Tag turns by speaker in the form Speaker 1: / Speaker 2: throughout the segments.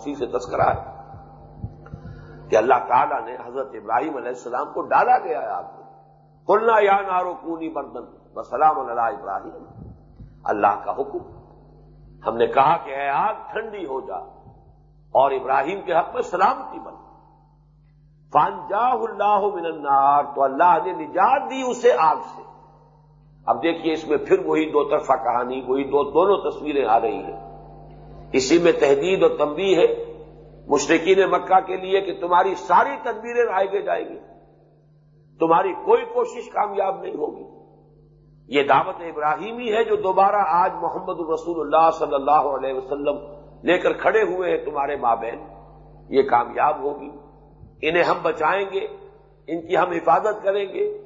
Speaker 1: اسی سے تذکرہ ہے کہ اللہ تعالیٰ نے حضرت ابراہیم علیہ السلام کو ڈالا گیا ہے آپ کو۔ کلنا یا نارو کونی بردن بسلام اللہ ابراہیم۔ اللہ کا حکم۔ ہم نے کہا کہ اے آگ ٹھنڈی ہو جا اور ابراہیم کے حق میں سلامتی بن۔ فانجا اللہ من النار، تو اللہ نے نجات دی اسے آگ سے۔ اب دیکھیے اس میں پھر وہی دو طرفہ کہانی، وہی دو، دونوں تصویریں آ رہی ہیں۔ اسی میں تحدید اور تنبیہ ہے مشرقین مکہ کے لیے کہ تمہاری ساری تدبیریں آگے جائیں گی۔ تمہاری کوئی کوشش کامیاب نہیں ہوگی۔ یہ دعوت ابراہیمی ہے جو دوبارہ آج محمد الرسول اللہ صلی اللہ علیہ وسلم لے کر کھڑے ہوئے ہیں تمہارے ماں بہن۔ یہ کامیاب ہوگی۔ انہیں ہم بچائیں گے۔ ان کی ہم حفاظت کریں گے۔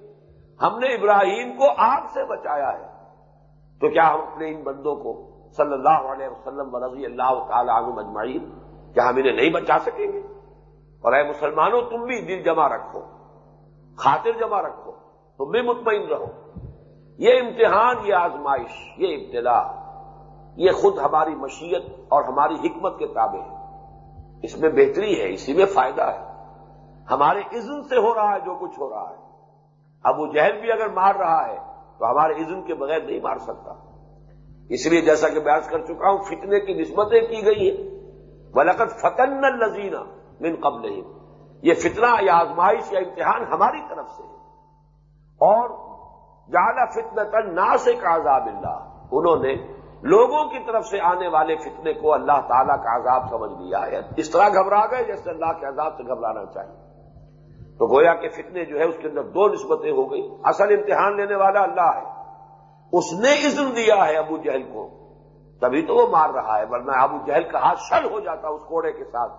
Speaker 1: ہم نے ابراہیم کو آگ سے بچایا ہے۔ تو کیا ہم اپنے ان بندوں کو صلی اللہ علیہ وسلم و رضی اللہ تعالی عنہ مجمعین کیا ہم انہیں نہیں بچا سکیں گے۔ اور اے مسلمانوں، تم بھی دل جمع رکھو، خاطر جمع رکھو، تم بھی مطمئن رہو۔ یہ امتحان، یہ آزمائش، یہ ابتلا، یہ خود ہماری مشیت اور ہماری حکمت کے تابع ہے اس میں بہتری ہے، اسی میں فائدہ ہے۔ ہمارے عزن سے ہو رہا ہے جو کچھ ہو رہا ہے۔ ابو جہل بھی اگر مار رہا ہے، تو ہمارے عزن کے بغیر نہیں مار سکتا۔ اس لیے جیسا کہ بیاس کر چکا ہوں، فتنے کی نسبتیں کی گئی ہیں۔ ولقت فتن الزینہ من قبل یہ فتنہ یا آزمائش یا امتحان ہماری طرف سے ہے۔ اور جانا فتن تن نا کا عذاب اللہ۔ انہوں نے لوگوں کی طرف سے آنے والے فتنے کو اللہ تعالیٰ کا عذاب سمجھ لیا ہے۔ اس طرح گھبرا گئے جیسے اللہ کے عذاب سے گھبرانا چاہیے۔ تو گویا کے فتنے جو ہے، اس کے اندر دو نسبتیں ہو گئی اصل امتحان لینے والا اللہ ہے۔ اس نے عزم دیا ہے ابو جہل کو۔ تبھی تو وہ مار رہا ہے، ورنہ ابو جہل کا ہاتھ شل ہو جاتا اس کوڑے کے ساتھ۔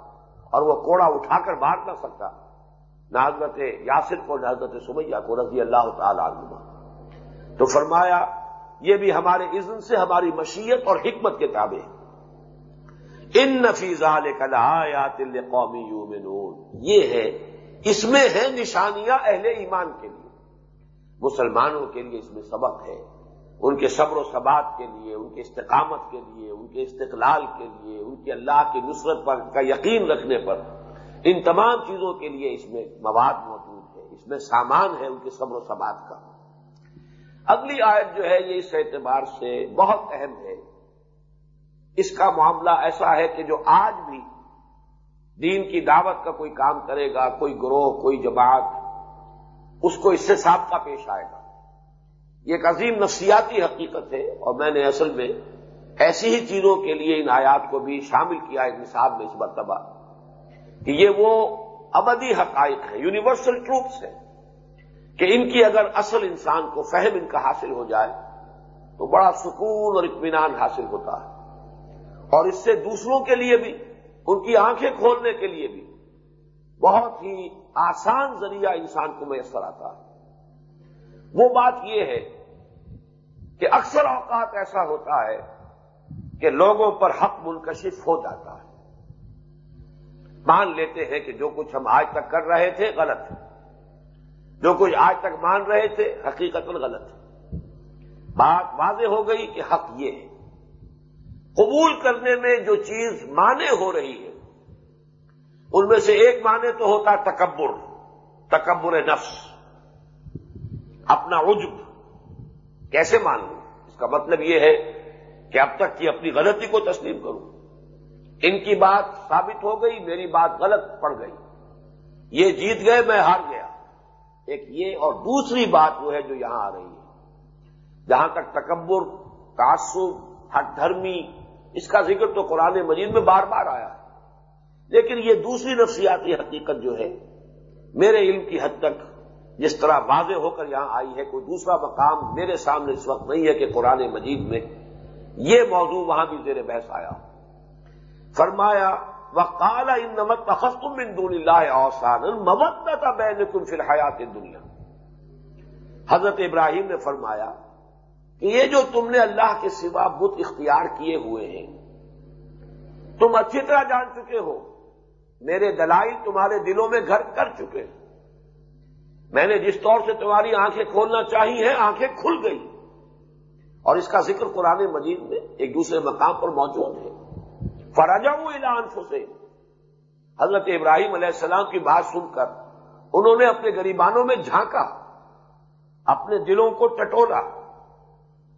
Speaker 1: اور وہ کوڑا اٹھا کر مار نہ سکتا۔ نہ حضرت یاسر کو، نہ حضرت سمیہ کو، رضی اللہ تعالی عنہ تو فرمایا، یہ بھی ہمارے عزم سے ہماری مشیت اور حکمت کے تابع ان نفیزہ لے قومی یہ ہے، اس میں ہے نشانیاں اہل ایمان کے لیے۔ مسلمانوں کے لیے اس میں سبق ہے۔ ان کے صبر و ثبات کے لیے، ان کے استقامت کے لیے، ان کے استقلال کے لیے، ان کی اللہ کی نصرت پر کا یقین رکھنے پر۔ ان تمام چیزوں کے لیے اس میں مواد موجود ہے، اس میں سامان ہے ان کے صبر و ثبات کا۔ اگلی آیت جو ہے، یہ اس اعتبار سے بہت اہم ہے۔ اس کا معاملہ ایسا ہے کہ جو آج بھی دین کی دعوت کا کوئی کام کرے گا، کوئی گروہ، کوئی جماعت، اس کو اس سے سابقہ پیش آئے گا۔ یہ ایک عظیم نفسیاتی حقیقت ہے اور میں نے اصل میں ایسی ہی چیزوں کے لیے ان آیات کو بھی شامل کیا ایک نصاب میں اس مرتبہ کہ یہ وہ ابدی حقائق ہیں یونیورسل ٹروپس ہیں کہ ان کی اگر اصل انسان کو فہم ان کا حاصل ہو جائے تو بڑا سکون اور اطمینان حاصل ہوتا ہے۔ اور اس سے دوسروں کے لیے بھی، ان کی آنکھیں کھولنے کے لیے بھی بہت ہی آسان ذریعہ انسان کو میسر آتا ہے۔ وہ بات یہ ہے کہ اکثر اوقات ایسا ہوتا ہے کہ لوگوں پر حق منکشف ہو جاتا ہے۔ مان لیتے ہیں کہ جو کچھ ہم آج تک کر رہے تھے غلط ہے۔ جو کچھ آج تک مان رہے تھے حقیقت غلط ہے۔ بات واضح ہو گئی کہ حق یہ ہے۔ قبول کرنے میں جو چیز مانے ہو رہی ہے، ان میں سے ایک معنی تو ہوتا ہے تکبر تکبر نفس، اپنا عجب۔ کیسے مان لوں؟ اس کا مطلب یہ ہے کہ اب تک کی اپنی غلطی کو تسلیم کروں۔ ان کی بات ثابت ہو گئی، میری بات غلط پڑ گئی۔ یہ جیت گئے، میں ہار گیا۔ ایک یہ اور دوسری بات وہ ہے جو یہاں آ رہی ہے۔ جہاں تک تکبر، تعصب، ہٹ دھرمی، اس کا ذکر تو قرآن مجید میں بار بار آیا ہے۔ لیکن یہ دوسری نفسیاتی حقیقت جو ہے، میرے علم کی حد تک جس طرح واضح ہو کر یہاں آئی ہے، کوئی دوسرا مقام میرے سامنے اس وقت نہیں ہے کہ قرآن مجید میں یہ موضوع وہاں بھی زیر بحث آیا فرمایا وہ کالا ان نمت تخصم ان دون اللہ اوسان ممت تھا بین کن فی الحیات دنیا حضرت ابراہیم نے فرمایا کہ یہ جو تم نے اللہ کے سوا بت اختیار کیے ہوئے ہیں، تم اچھی طرح جان چکے ہو، میرے دلائل تمہارے دلوں میں گھر کر چکے ہیں میں نے جس طور سے تمہاری آنکھیں کھولنا چاہی ہیں، آنکھیں کھل گئی۔ اور اس کا ذکر قرآن مجید میں ایک دوسرے مقام پر موجود ہے۔ فراجا اعلان سے حضرت ابراہیم علیہ السلام کی بات سن کر انہوں نے اپنے گریبانوں میں جھانکا، اپنے دلوں کو ٹٹولا،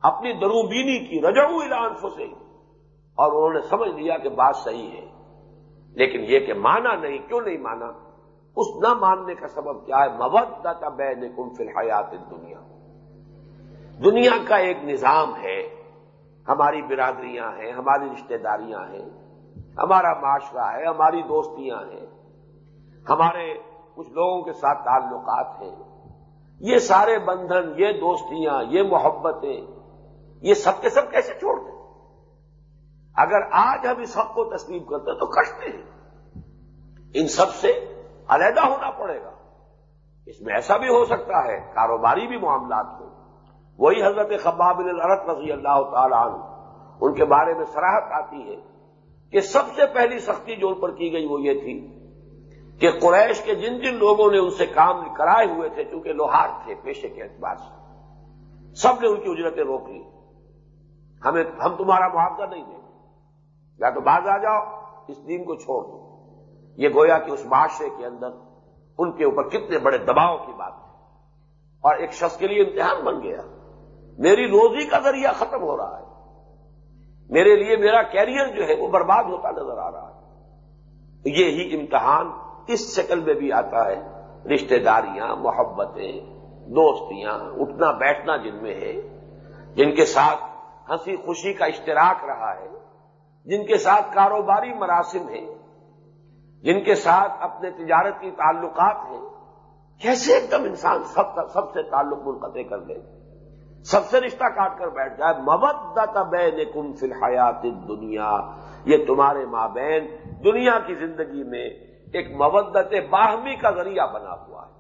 Speaker 1: اپنی دروبینی کی۔ رجعو اعلان سے اور انہوں نے سمجھ لیا کہ بات صحیح ہے، لیکن یہ کہ مانا نہیں، کیوں نہیں مانا؟ اس نہ ماننے کا سبب کیا ہے؟ مبت بین کم فی الحیات دنیا دنیا کا ایک نظام ہے۔ ہماری برادریاں ہیں، ہماری رشتہ داریاں ہیں، ہمارا معاشرہ ہے، ہماری دوستیاں ہیں، ہمارے کچھ لوگوں کے ساتھ تعلقات ہیں۔ یہ سارے بندھن، یہ دوستیاں، یہ محبتیں، یہ سب کے سب کیسے چھوڑ دیں اگر آج ہم اس حق کو تسلیم کرتے ہیں تو کشتے ہیں۔ ان سب سے علیحدہ ہونا پڑے گا۔ اس میں ایسا بھی ہو سکتا ہے، کاروباری بھی معاملات ہو وہی حضرت خباب الرت رضی اللہ تعالی عنہ، ان کے بارے میں سراہت آتی ہے کہ سب سے پہلی سختی جو ان پر کی گئی وہ یہ تھی کہ قریش کے جن جن لوگوں نے ان سے کام کرائے ہوئے تھے، چونکہ لوہار تھے پیشے کے اعتبار سے، سب نے ان کی اجرتیں روک لی۔ ہمیں، ہم تمہارا معاوضہ نہیں دیں گے۔ یا تو باز آ جاؤ، اس دین کو چھوڑ دو۔ یہ گویا کہ اس معاشرے کے اندر ان کے اوپر کتنے بڑے دباؤ کی بات ہے۔ اور ایک شخص کے لیے امتحان بن گیا۔ میری روزی کا ذریعہ ختم ہو رہا ہے۔ میرے لیے میرا کیریئر جو ہے وہ برباد ہوتا نظر آ رہا ہے۔ یہ ہی امتحان اس شکل میں بھی آتا ہے۔ رشتہ داریاں، محبتیں، دوستیاں، اٹھنا بیٹھنا جن میں ہے، جن کے ساتھ ہنسی خوشی کا اشتراک رہا ہے، جن کے ساتھ کاروباری مراسم ہیں۔ جن کے ساتھ اپنے تجارت کی تعلقات ہیں، کیسے ایک دم انسان سب کا سب سے تعلق منقطع کر دے سب سے رشتہ کاٹ کر بیٹھ جائے مبت بین کم فی الحیات دنیا یہ تمہارے ماں بہن دنیا کی زندگی میں ایک مبت باہمی کا ذریعہ بنا ہوا ہے۔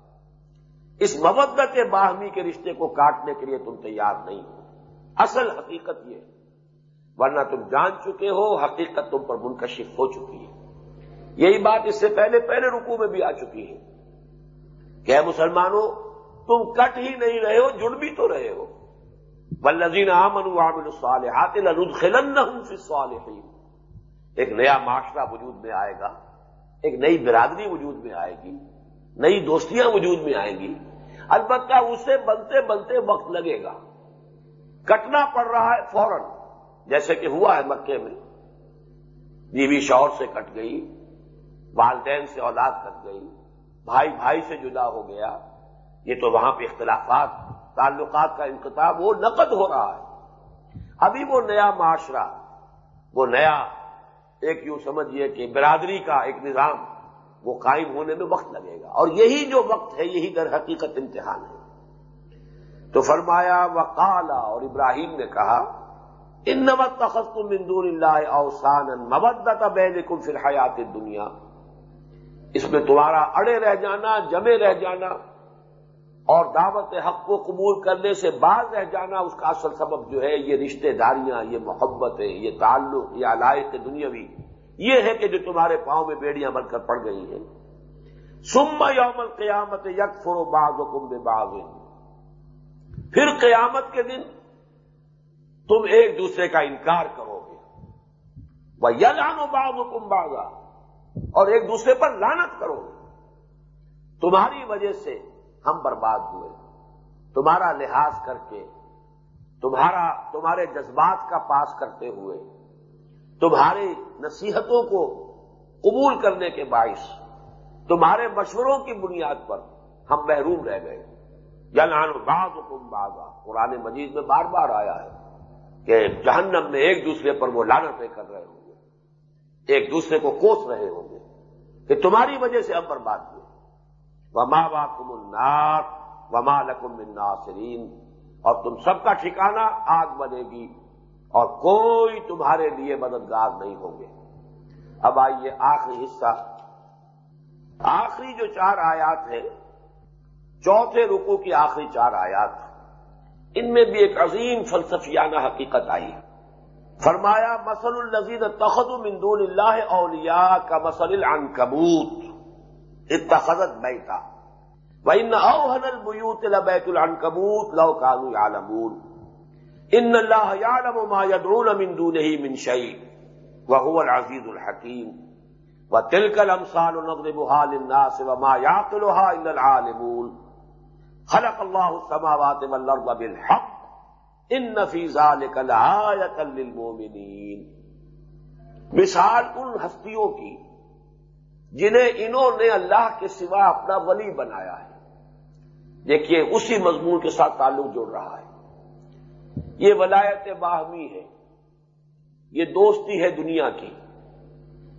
Speaker 1: اس مبت باہمی کے رشتے کو کاٹنے کے لیے تم تیار نہیں ہو۔ اصل حقیقت یہ ورنہ تم جان چکے ہو، حقیقت تم پر منکشف ہو چکی ہے۔ یہی بات اس سے پہلے پہلے رکو میں بھی آ چکی ہے کہ مسلمانوں، تم کٹ ہی نہیں رہے ہو، جڑ بھی تو رہے ہو۔ بلزین عامن عامل الصالحات لندخلن فی الصالحین ایک نیا معاشرہ وجود میں آئے گا، ایک نئی برادری وجود میں آئے گی، نئی دوستیاں وجود میں آئیں گی۔ البتہ اسے بنتے بنتے وقت لگے گا۔ کٹنا پڑ رہا ہے فوراً، جیسے کہ ہوا ہے مکے میں۔ بیوی شوہر سے کٹ گئی۔ والدین سے اولاد کٹ گئی، بھائی بھائی سے جدا ہو گیا، یہ تو وہاں پہ اختلافات، تعلقات کا انقطاب وہ نقد ہو رہا ہے۔ ابھی وہ نیا معاشرہ، وہ نیا، ایک یوں سمجھیے کہ برادری کا ایک نظام، وہ قائم ہونے میں وقت لگے گا۔ اور یہی جو وقت ہے، یہی در حقیقت امتحان ہے۔ تو فرمایا، وقالا، اور ابراہیم نے کہا ان نمت تخت مندور اللہ اوسان مبت بین کم فی الحیات دنیا اس میں تمہارا اڑے رہ جانا، جمے رہ جانا اور دعوت حق کو قبول کرنے سے باز رہ جانا اس کا اصل سبب جو ہے یہ رشتہ داریاں، یہ محبتیں یہ تعلق، یہ علائق دنیاوی۔ یہ ہے کہ جو تمہارے پاؤں میں بیڑیاں بن کر پڑ گئی ہیں۔ سم یوم قیامت یک فرو باغ حکم باغ پھر قیامت کے دن تم ایک دوسرے کا انکار کرو گے۔ وہ یلان و باغ حکم باغا اور ایک دوسرے پر لانت کرو۔ تمہاری وجہ سے ہم برباد ہوئے۔ تمہارا لحاظ کر کے، تمہارا، تمہارے جذبات کا پاس کرتے ہوئے تمہاری نصیحتوں کو قبول کرنے کے باعث، تمہارے مشوروں کی بنیاد پر ہم محروم رہ گئے۔ یا نان باغ حکم باغا قرآن مجید میں بار بار آیا ہے کہ جہنم میں ایک دوسرے پر وہ لانتیں کر رہے ہوں۔ ایک دوسرے کو کوس رہے ہوں گے کہ تمہاری وجہ سے ہم برباد ہوئے وما واقم النار وما لکم الناصرین اور تم سب کا ٹھکانہ آگ بنے گی اور کوئی تمہارے لیے مددگار نہیں ہوں گے۔ اب آئیے آخری حصہ۔ آخری جو چار آیات ہیں، چوتھے رکو کی آخری چار آیات۔ ان میں بھی ایک عظیم فلسفیانہ حقیقت آئی۔ ہے فرمایا مسل النزین تخد مندون اللہ اولیاء کا مسل العنکبوت۔ اتخذت بیتا۔ وان اوهن البيوت لبيت العنكبوت لو كانوا يعلمون ان الله يعلم ما يدعون من دونه من شيء وهو العزيز الحكيم وہ تلکل امسال نقل بحال الناس وما يعقلها الا العالمون۔ خلق اللہ السماوات والارض بالحق۔ ان فی للمؤمنین مثال ان ہستیوں کی، جنہیں انہوں نے اللہ کے سوا اپنا ولی بنایا ہے۔ دیکھیے، اسی مضمون کے ساتھ تعلق جوڑ رہا ہے۔ یہ ولایت باہمی ہے۔ یہ دوستی ہے دنیا کی۔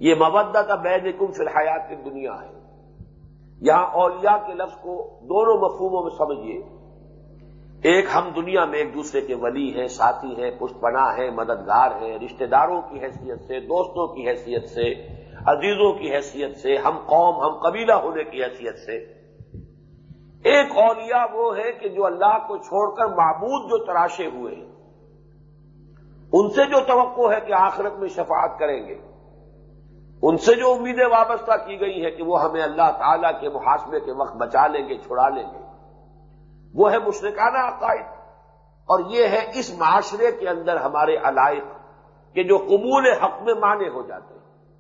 Speaker 1: یہ مبدہ کا بین کم فی الحیات کی دنیا ہے۔ یہاں اولیاء کے لفظ کو دونوں مفہوموں میں سمجھیے۔ ایک ہم دنیا میں ایک دوسرے کے ولی ہیں، ساتھی ہیں پشت پناہ ہیں، مددگار ہیں، رشتہ داروں کی حیثیت سے، دوستوں کی حیثیت سے، عزیزوں کی حیثیت سے، ہم قوم، ہم قبیلہ ہونے کی حیثیت سے۔ ایک اولیاء وہ ہے کہ جو اللہ کو چھوڑ کر معبود جو تراشے ہوئے ہیں۔ ان سے جو توقع ہے کہ آخرت میں شفاعت کریں گے۔ ان سے جو امیدیں وابستہ کی گئی ہیں کہ وہ ہمیں اللہ تعالی کے محاسبے کے وقت بچا لیں گے، چھڑا لیں گے۔ وہ ہے مشرکانہ عقائد۔ اور یہ ہے اس معاشرے کے اندر ہمارے علائق کہ جو قبول حق میں مانے ہو جاتے ہیں۔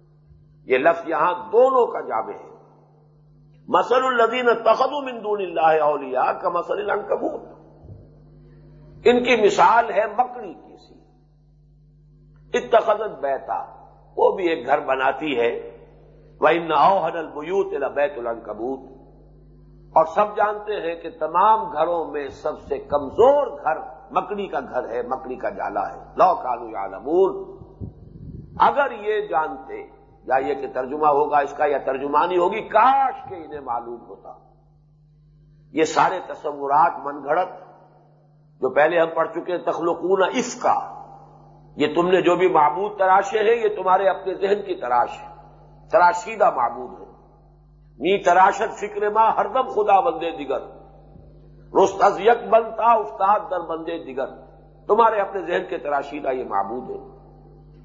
Speaker 1: یہ لفظ یہاں دونوں کا جامع ہے۔ مسل الدین من دون اللہ اولیاء کا مسل العنکبوت۔ ان کی مثال ہے مکڑی کی سی۔ اتخذت بیتا، وہ بھی ایک گھر بناتی ہے۔ وہ ان البیوت بیت العنکبوت۔ اور سب جانتے ہیں کہ تمام گھروں میں سب سے کمزور گھر مکڑی کا گھر ہے، مکڑی کا جالا ہے۔ لو کالو یا اگر یہ جانتے، یا یہ کہ ترجمہ ہوگا اس کا، یا ترجمانی ہوگی، کاش کے انہیں معلوم ہوتا۔ یہ سارے تصورات من گھڑت۔ جو پہلے ہم پڑھ چکے تخلقون اس کا۔ یہ تم نے جو بھی معبود تراشے ہیں، یہ تمہارے اپنے ذہن کی تراش ہے۔ تراشیدہ معبود ہے نی تراشت فکر ماں ہر دم خدا بندے دیگر۔ رست از یک بنتا استاد در بندے دیگر۔ تمہارے اپنے ذہن کے تراشیدہ یہ معبود ہے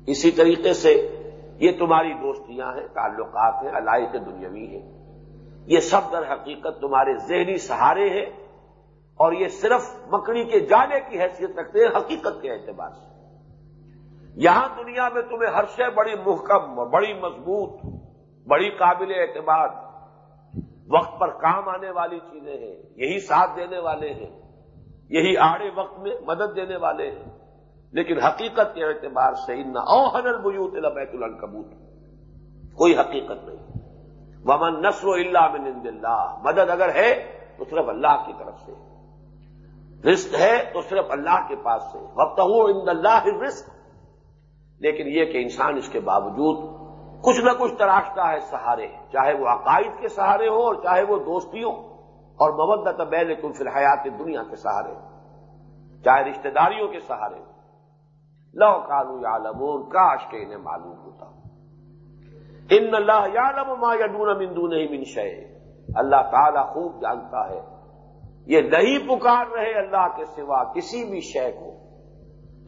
Speaker 1: اسی طریقے سے یہ تمہاری دوستیاں ہیں، تعلقات ہیں، علائق دنیاوی ہیں۔ یہ سب در حقیقت تمہارے ذہنی سہارے ہیں۔ اور یہ صرف مکڑی کے جانے کی حیثیت رکھتے ہیں، حقیقت کے اعتبار سے۔ یہاں دنیا میں تمہیں ہر شے بڑی محکم بڑی مضبوط، بڑی قابل اعتبار وقت پر کام آنے والی چیزیں ہیں، یہی ساتھ دینے والے ہیں، یہی آڑے وقت میں مدد دینے والے ہیں۔ لیکن حقیقت کے اعتبار سے ان اوہن البیوت بیت العنکبوت، کوئی حقیقت نہیں۔ ومن نسر و اللہ من عند اللہ مدد اگر ہے تو صرف اللہ کی طرف سے۔ رزق ہے تو صرف اللہ کے پاس سے۔ وقت ہو ان اللہ رزق لیکن یہ کہ انسان اس کے باوجود کچھ نہ کچھ تراشتا ہے سہارے، چاہے وہ عقائد کے سہارے ہوں اور چاہے وہ دوستیوں اور مبت بین کل فی الحیات دنیا کے سہارے، چاہے رشتہ داریوں کے سہارے۔ لو کالو یا لمون کاش کے انہیں معلوم ہوتا۔ ان اللہ یا ما یدون مندو نہیں من شے اللہ تعالی خوب جانتا ہے۔ یہ نہیں پکار رہے اللہ کے سوا کسی بھی شے کو۔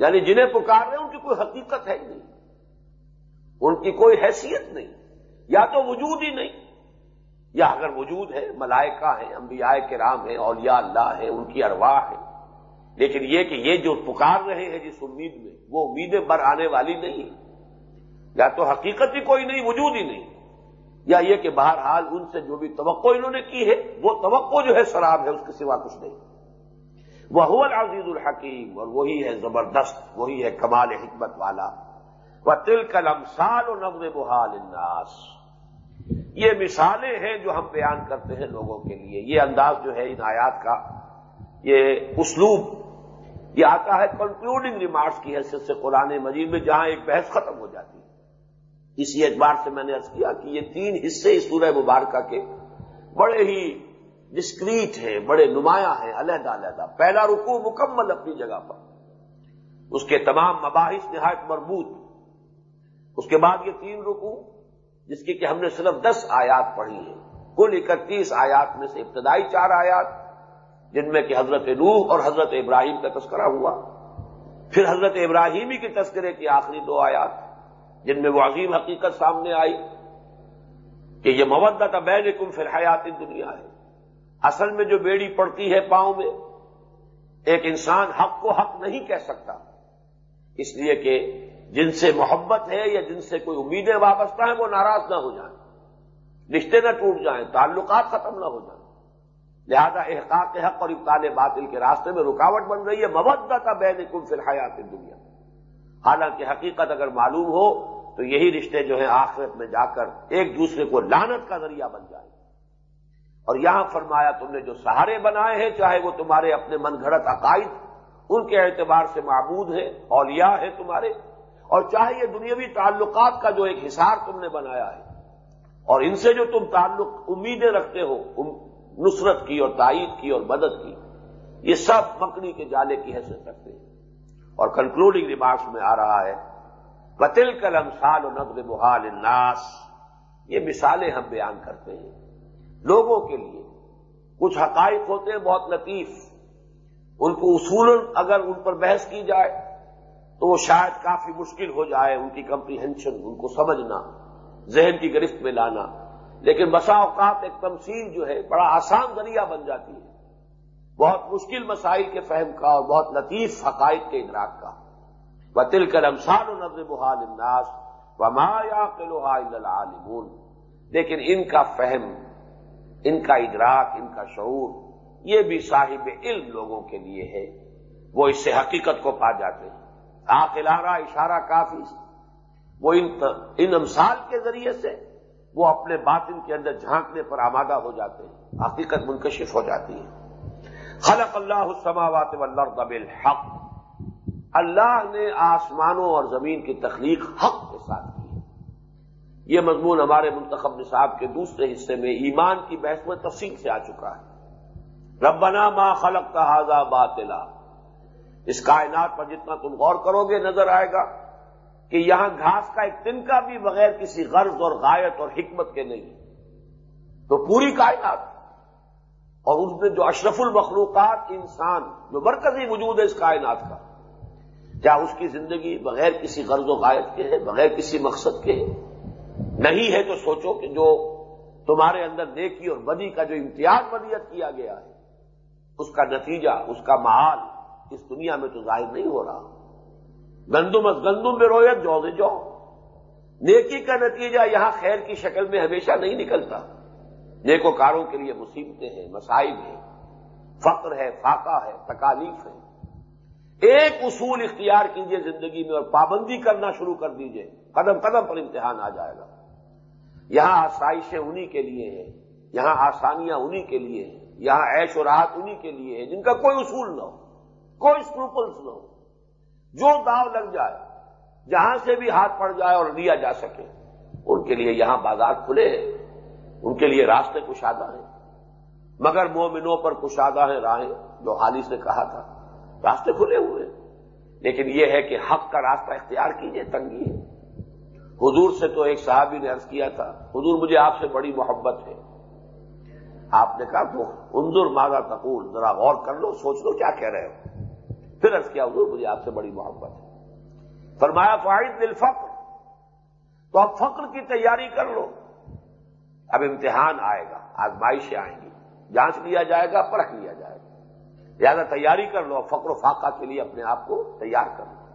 Speaker 1: یعنی جنہیں پکار رہے ان کی کوئی حقیقت ہے ہی نہیں۔ ان کی کوئی حیثیت نہیں، یا تو وجود ہی نہیں، یا اگر وجود ہے، ملائکہ ہیں، انبیاء کرام ہیں، اولیاء اللہ ہیں، ان کی ارواح ہے لیکن یہ کہ یہ جو پکار رہے ہیں جس امید میں، وہ امیدیں بر آنے والی نہیں یا تو حقیقت ہی کوئی نہیں، وجود ہی نہیں۔ یا یہ کہ بہرحال ان سے جو بھی توقع انہوں نے کی ہے، وہ توقع جو ہے شراب ہے، اس کے سوا کچھ نہیں۔ وہ العزیز الحکیم، اور وہی ہے زبردست، وہی ہے کمال حکمت والا۔ تل کلم سال و نغم بحال الناس یہ مثالیں ہیں جو ہم بیان کرتے ہیں لوگوں کے لیے۔ یہ انداز جو ہے ان آیات کا، یہ اسلوب، یہ آتا ہے کنکلوڈنگ ریمارکس کی حیثیت سے قرآن مجید میں جہاں ایک بحث ختم ہو جاتی ہے۔ اسی اعتبار سے میں نے ارض کیا کہ یہ تین حصے اس سورہ مبارکہ کے بڑے ہی ڈسکریٹ ہیں، بڑے نمایاں ہیں، علیحدہ علیحدہ۔ پہلا رکوع مکمل اپنی جگہ پر۔ اس کے تمام مباحث نہایت مربوط۔ اس کے بعد یہ تین رکو جس کی کہ ہم نے صرف دس آیات پڑھی ہیں۔ کل اکتیس آیات میں سے ابتدائی چار آیات، جن میں کہ حضرت نوح اور حضرت ابراہیم کا تذکرہ ہوا۔ پھر حضرت ابراہیمی کے تذکرے کی آخری دو آیات، جن میں وہ عظیم حقیقت سامنے آئی کہ یہ مودت بین کم فی حیات دنیا ہے۔ اصل میں جو بیڑی پڑتی ہے پاؤں میں، ایک انسان حق کو حق نہیں کہہ سکتا۔ اس لیے کہ جن سے محبت ہے یا جن سے کوئی امیدیں وابستہ ہیں، وہ ناراض نہ ہو جائیں۔ رشتے نہ ٹوٹ جائیں، تعلقات ختم نہ ہو جائیں۔ لہذا احقاق حق اور ابتال باطل کے راستے میں رکاوٹ بن رہی ہے۔ مبدہ کا بین کل فی الحیات دنیا حالانکہ حقیقت اگر معلوم ہو، تو یہی رشتے جو ہیں آخرت میں جا کر ایک دوسرے کو لانت کا ذریعہ بن جائے اور یہاں فرمایا، تم نے جو سہارے بنائے ہیں، چاہے وہ تمہارے اپنے من گھڑت عقائد، ان کے اعتبار سے معبود ہے اولیاء ہے تمہارے۔ اور چاہے یہ دنیاوی تعلقات کا جو ایک حصار تم نے بنایا ہے، اور ان سے جو تم تعلق امیدیں رکھتے ہو نصرت کی اور تائید کی اور مدد کی، یہ سب مکڑی کے جالے کی حیثیت رکھتے ہیں۔ اور کنکلوڈنگ ریمارکس میں آ رہا ہے قتل کلم سال و نقد بحال الناس یہ مثالیں ہم بیان کرتے ہیں۔ لوگوں کے لیے کچھ حقائق ہوتے ہیں، بہت لطیف۔ ان کو اصول اگر ان پر بحث کی جائے تو وہ شاید کافی مشکل ہو جائے ان کی کمپریہنشن ان کو سمجھنا، ذہن کی گرفت میں لانا۔ لیکن بسا اوقات ایک تمثیل جو ہے، بڑا آسان ذریعہ بن جاتی ہے۔ بہت مشکل مسائل کے فہم کا اور بہت لطیف حقائق کے ادراک کا۔ و تل کر امسان و نظر بحال الناس و مایا العالمون۔ لیکن ان کا فہم، ان کا ادراک، ان کا شعور، یہ بھی صاحب علم لوگوں کے لیے ہے۔ وہ اس سے حقیقت کو پا جاتے ہیں۔ آخلارہ اشارہ کافی وہ ان امثال کے ذریعے سے وہ اپنے باطن کے اندر جھانکنے پر آمادہ ہو جاتے ہیں، حقیقت منکشف ہو جاتی ہے خلق اللہ السماوات والارض بالحق۔ اللہ نے آسمانوں اور زمین کی تخلیق حق کے ساتھ کی یہ مضمون ہمارے منتخب نصاب کے دوسرے حصے میں ایمان کی بحث میں تفصیل سے آ چکا ہے۔ ربنا ما خلق کا حاضہ باطلا۔ اس کائنات پر جتنا تم غور کرو گے نظر آئے گا کہ یہاں گھاس کا ایک تنکا بھی بغیر کسی غرض اور غایت اور حکمت کے نہیں تو پوری کائنات اور اس میں جو اشرف المخلوقات انسان، جو مرکزی وجود ہے اس کائنات کا، کیا اس کی زندگی بغیر کسی غرض و غایت کے ہے، بغیر کسی مقصد کے ہے؟ نہیں ہے تو سوچو کہ جو تمہارے اندر نیکی اور بدی کا جو امتیاز بدیت کیا گیا ہے، اس کا نتیجہ، اس کا محال اس دنیا میں تو ظاہر نہیں ہو رہا۔ گندم از گندم میں رویت جو جو نیکی کا نتیجہ یہاں خیر کی شکل میں ہمیشہ نہیں نکلتا۔ نیکوکاروں کے لیے مصیبتیں ہیں، مسائل ہیں۔ فقر ہے، فاقہ ہے، تکالیف ہے۔ ایک اصول اختیار کیجیے زندگی میں اور پابندی کرنا شروع کر دیجیے۔ قدم قدم پر امتحان آ جائے گا۔ یہاں آسائشیں انہی کے لیے ہیں، یہاں آسانیاں انہی کے لیے ہیں، یہاں عیش و راحت انہی کے لیے ہے جن کا کوئی اصول نہ ہو۔ کوئی اسکروپلس نہ ہو۔ جو داؤ لگ جائے، جہاں سے بھی ہاتھ پڑ جائے اور لیا جا سکے، ان کے لیے یہاں بازار کھلے ہیں ان کے لیے راستے کشادہ ہیں۔ مگر مومنوں پر کشادہ ہیں راہیں، جو حالی سے کہا تھا۔ راستے کھلے ہوئے لیکن یہ ہے کہ حق کا راستہ اختیار کیجیے تنگی ہے۔ حضور سے تو ایک صحابی نے عرض کیا تھا، حضور مجھے آپ سے بڑی محبت ہے۔ آپ نے کہا، تو اندر مادا تقول، ذرا غور کر لو، سوچ لو کیا کہہ رہے ہو۔ پھر عرض کیا، حضور، مجھے آپ سے بڑی محبت ہے۔ فرمایا فائد دل فخر تو اب فخر کی تیاری کر لو۔ اب امتحان آئے گا، آزمائشیں آئیں گی۔ جانچ لیا جائے گا، پرکھ لیا جائے گا۔ لہٰذا تیاری کر لو، فقر و فاقہ کے لیے اپنے آپ کو تیار کر لو۔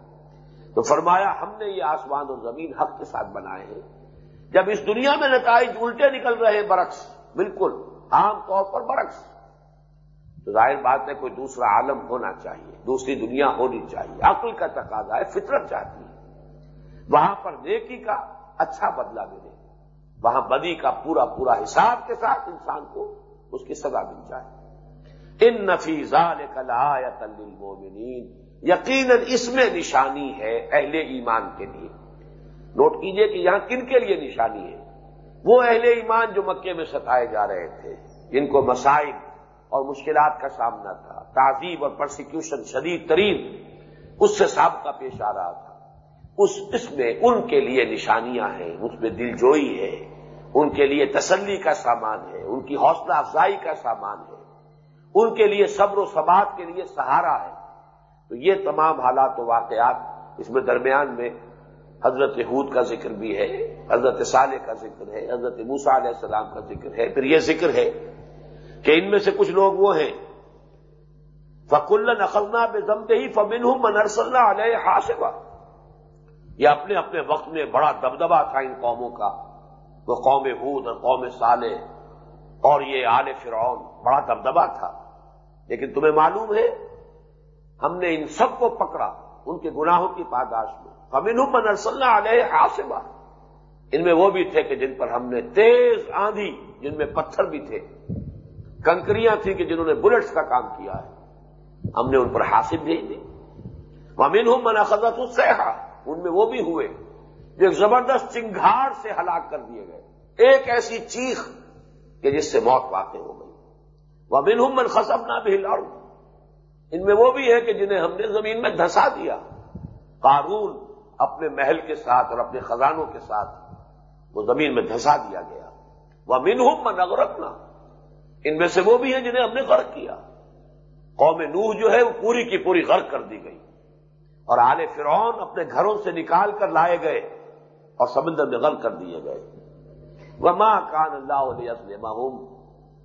Speaker 1: تو فرمایا، ہم نے یہ آسمان اور زمین حق کے ساتھ بنائے ہیں۔ جب اس دنیا میں نتائج الٹے نکل رہے ہیں برعکس، بالکل عام طور پر برعکس۔ تو ظاہر بات ہے کوئی دوسرا عالم ہونا چاہیے، دوسری دنیا ہونی چاہیے۔ عقل کا تقاضا ہے، فطرت چاہتی ہے۔ وہاں پر نیکی کا اچھا بدلہ ملے۔ وہاں بدی کا پورا پورا حساب کے ساتھ انسان کو اس کی سزا مل جائے۔ ان نفیزہ نے کلا یا یقیناً اس میں نشانی ہے اہل ایمان کے لیے۔ نوٹ کیجیے کہ یہاں کن کے لیے نشانی ہے؟ وہ اہل ایمان جو مکے میں ستائے جا رہے تھے، جن کو مسائل اور مشکلات کا سامنا تھا۔ تعزیب اور پرسیکیوشن شدید ترین اس سے سابقہ پیش آ رہا تھا۔ اس اس میں ان کے لیے نشانیاں ہیں، اس میں دل جوئی ہے۔ ان کے لیے تسلی کا سامان ہے، ان کی حوصلہ افزائی کا سامان ہے۔ ان کے لیے صبر و ثبات کے لیے سہارا ہے۔ تو یہ تمام حالات و واقعات اس میں درمیان میں حضرت حود کا ذکر بھی ہے، حضرت صالح کا ذکر ہے، حضرت موسا علیہ السلام کا ذکر ہے۔ پھر یہ ذکر ہے کہ ان میں سے کچھ لوگ وہ ہیں۔ فق اللہ نقلنا بے ضمتے ہی فمن ہوں منرس اللہ علیہ ہاشبا یہ اپنے اپنے وقت میں بڑا دبدبا تھا ان قوموں کا۔ وہ قوم بود اور قوم صالح۔ اور یہ آل فرعون، بڑا دبدبا تھا۔ لیکن تمہیں معلوم ہے، ہم نے ان سب کو پکڑا، ان کے گناہوں کی پاداش میں۔ فمن من علیہ حاصبہ ان میں وہ بھی تھے کہ جن پر ہم نے تیز آندھی، جن میں پتھر بھی تھے۔ کنکریاں تھیں کہ جنہوں نے بلٹس کا کام کیا ہے۔ ہم نے ان پر حاصل بھیج دی۔ ومن ہوں من خزت السحا ان میں وہ بھی ہوئے جو ایک زبردست چنگھاڑ سے ہلاک کر دیے گئے۔ ایک ایسی چیخ کہ جس سے موت واقع ہو گئی۔ وہ بن من خسب نہ بھی لاڑوں ان میں وہ بھی ہے کہ جنہیں ہم نے زمین میں دھسا دیا۔ قارون اپنے محل کے ساتھ اور اپنے خزانوں کے ساتھ وہ زمین میں دھسا دیا گیا۔ وہ منہم من اغرقنا۔ ان میں سے وہ بھی ہیں جنہیں ہم نے غرق کیا۔ قوم نوح جو ہے وہ پوری کی پوری غرق کر دی گئی۔ اور آل فرعون اپنے گھروں سے نکال کر لائے گئے اور سمندر میں غرق کر دیے گئے۔ وہ ماں کان اللہ علیہ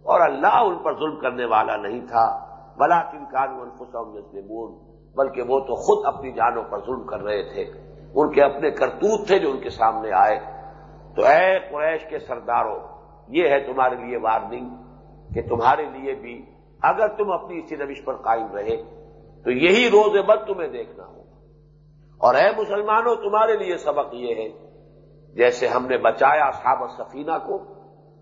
Speaker 1: اور اللہ ان پر ظلم کرنے والا نہیں تھا۔ بلا کن کان یسلمون بلکہ وہ تو خود اپنی جانوں پر ظلم کر رہے تھے۔ ان کے اپنے کرتوت تھے جو ان کے سامنے آئے۔ تو اے قریش کے سرداروں، یہ ہے تمہارے لیے وارننگ۔ کہ تمہارے لیے بھی اگر تم اپنی اسی روش پر قائم رہے، تو یہی روز بد تمہیں دیکھنا ہو اور اے مسلمانوں، تمہارے لیے سبق یہ ہے، جیسے ہم نے بچایا صحاب سفینہ کو،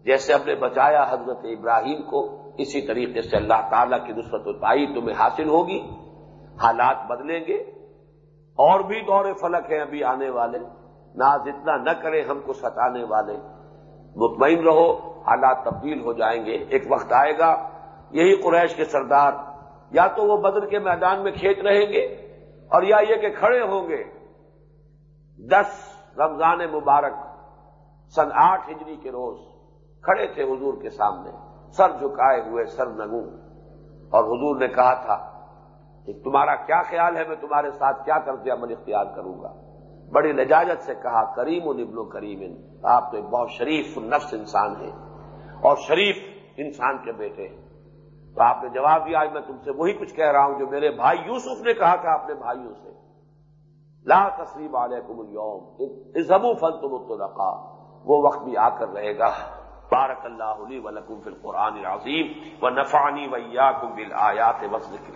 Speaker 1: جیسے ہم نے بچایا حضرت ابراہیم کو، اسی طریقے سے اللہ تعالیٰ کی نسبت پائی تمہیں حاصل ہوگی۔ حالات بدلیں گے۔ اور بھی دور فلک ہیں ابھی آنے والے۔ ناز اتنا نہ کرے ہم کو ستانے والے۔ مطمئن رہو۔ حالات تبدیل ہو جائیں گے، ایک وقت آئے گا، یہی قریش کے سردار یا تو وہ بدر کے میدان میں کھیت رہیں گے اور یا یہ کہ کھڑے ہوں گے۔ دس رمضان مبارک، سن آٹھ ہجری کے روز کھڑے تھے حضور کے سامنے، سر جھکائے ہوئے، سر نگو اور حضور نے کہا تھا کہ تمہارا کیا خیال ہے، میں تمہارے ساتھ کیا کرتے عمل اختیار کروں گا؟ بڑی لجاجت سے کہا، کریم و نبل و کریم، آپ تو ایک بہت شریف نفس انسان ہیں۔ اور شریف انسان کے بیٹے ہیں۔ تو آپ نے جواب دیا، آج میں تم سے وہی کچھ کہہ رہا ہوں جو میرے بھائی یوسف نے کہا تھا اپنے بھائیوں سے۔ لا تصریب علیکم اليوم ازبو فن تم رکھا وہ وقت بھی آ کر رہے گا۔ بارک اللہ علی ولکم فی القرآن العظیم و نفانی ویا کم بل آیات وزن کی